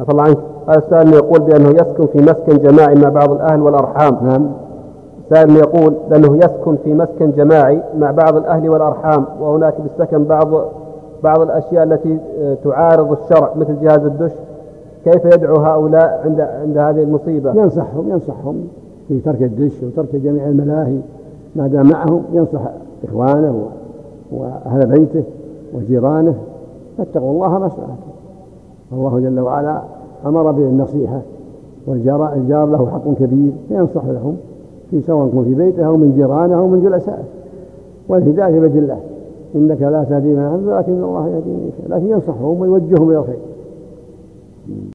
عفى الله عنك. هذا السائل يقول بأنه يسكن في مسكن جماعي مع بعض الأهل والأرحام. نعم. سائل يقول بأنه يسكن في مسكن جماعي مع بعض الأهل والأرحام وهناك بالسكن بعض بعض الأشياء التي تعارض الشرع مثل جهاز الدش. كيف يدعو هؤلاء عند عند هذه المصيبة؟ ينصحهم ينصحهم في ترك الدش وترك جميع الملاهي ما دام معهم ينصح إخوانه وأهل بيته وجيرانه. فاتقوا الله ما استطعتم. الله جل وعلا أمر بالنصيحة والجار الجار له حق كبير فينصح لهم في سواء في بيته أو من جيرانه أو من جلسائه. والهداية بيد الله إنك لا تهدي من ولكن الله يهدي من لكن ينصحهم ويوجههم إلى الخير.